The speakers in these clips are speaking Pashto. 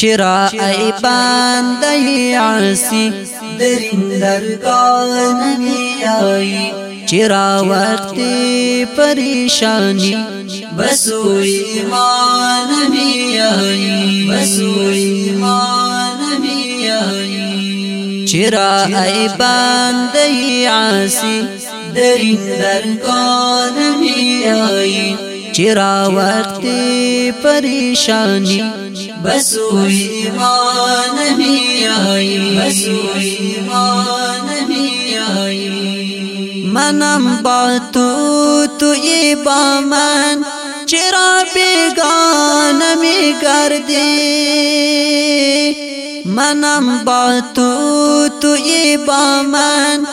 چرا ای باندې عرسی درندرگان می آئی چرا وقت پریشانی بس و ایمان می آئی بس و ایمان می آئی چرا ای باندې عاسی درندرگان می آئی چرا وقت پریشانی بسوی ما نمی آیی بسوی ما نمی آیی منم با تو توی با من چرا بیگان می گردی منم با تو توی با من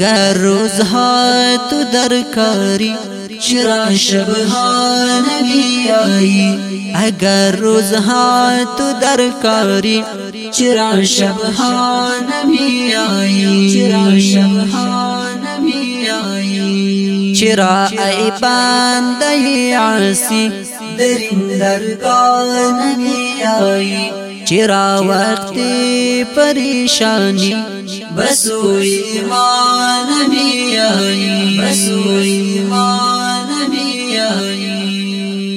گر روزها تو درکاری چرا شبها نمی آئی اگر روزها تو درکاری چرا شبها نمی آئی چرا شبها نمی آئی چرا ای بنده عاصی درین درگاه نمی آئی چرا وقت پریشانی بسو ایمان می آئی بسو ایمان می آئی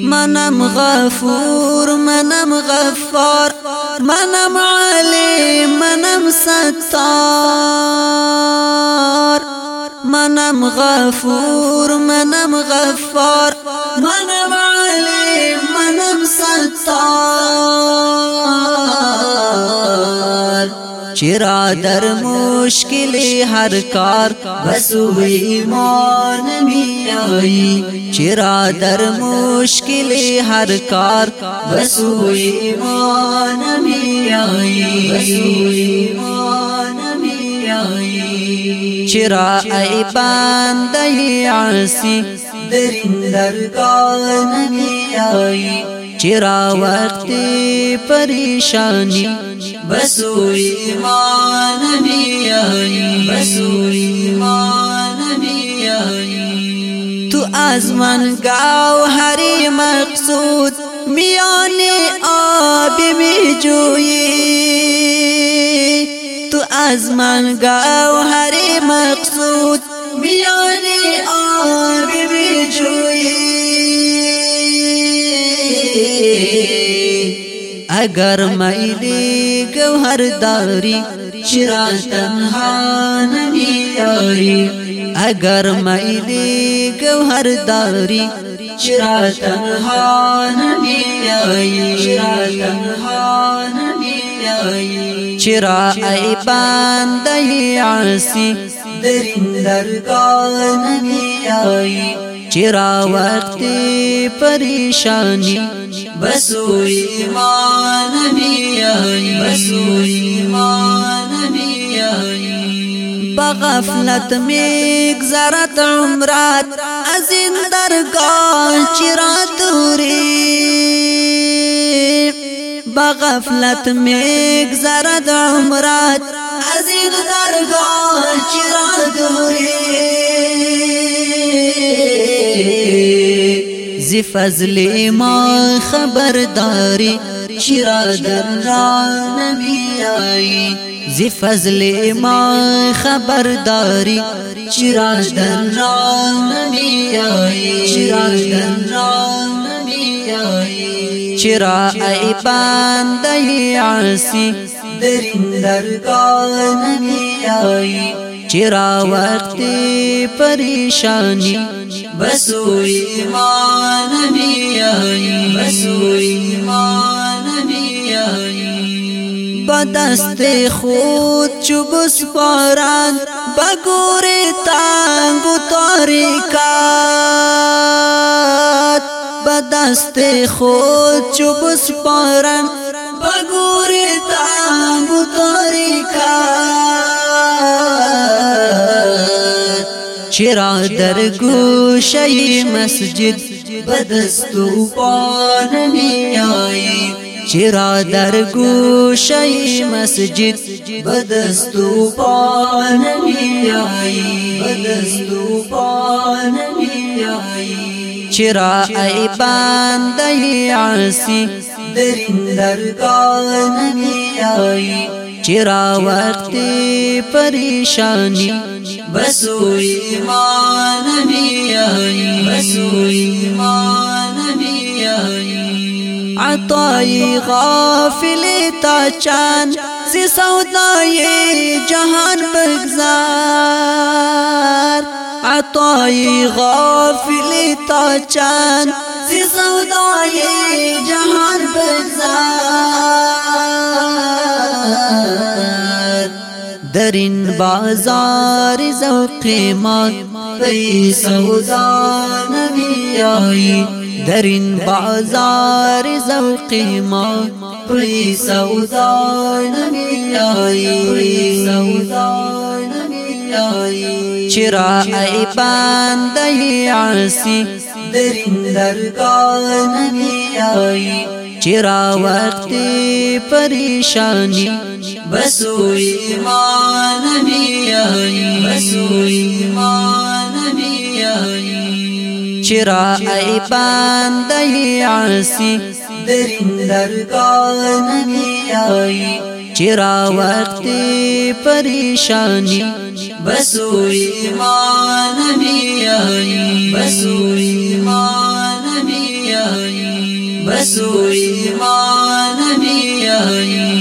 منم غفور منم غفار منم علیم منم ستار منم غفور منم غفار منم علیم منم ستار چرا در مشکل هر کار بس ایمان می آئی چرا در مشکل هر کار بس ایمان می آئی بس ایمان می آئی چرا ای بنده عاصی درین درگاه نمی آئی چرا وقت پریشانی بسوی ایمان می آئی بسوی ایمان می آئی تو آزمان گاو ہری مقصود میان آب می جوئی تو آزمان گاو ہری مقصود گرمائی دی گوهر داری چرا تنها نمی آری اگر مائی دی گوهر داری چرا تنها نمی آری چرا تنها نمی آری چرا ای باندې عاصی درین درگاه نمی آری چرا وقتی پریشانی بسو ایمان بیای ما نبی بغفلت میگ زرت عمرات از این درگاه چرا توری بغفلت میگ زرت عمرات از این درگاه چرا توری ز فضل ما خبرداري شرا در را نبی آئی ز فضل ما خبرداری چراغ در را نبی آئی چراغ در را نبی آئی چرا ای باندې عاصی درین درگاه نبی آئی چرا وقت پریشانی بس ایمان می آئی بس ایمان می آئی بدست خود چوب سپاران بگور تانگ تاریکات بدست خود چوب سپاران چرا در گوشه مسجد بدستو پان پانمی چرا در گوشه مسجد بدستو پان پانمی آئی بدستو پان چرا ای باندای عاصی در درگان می آئی چرا وقت پریشانی بسوي ما نبيي بسوي ما نبيي عطاي غافل تاچان زي سوداي جهان بگزار عطاي غافل تاچان زي سوداي جهان بگزار ترین بازار ذوق ما پی سودا نبی آئی درین بازار ذوق ما پی سودا نبی آئی پی سودا نبی آئی چرا ای باندې عاصی درین درگاه نبی آئی چرا وقت پریشانی بسوئی ماں يا چرا ای باندې عاصي درندرګان نبی آئی چرا وقت پریشانی بسو ایمان نبی آئی بسو ایمان نبی آئی بسو ایمان نبی آئی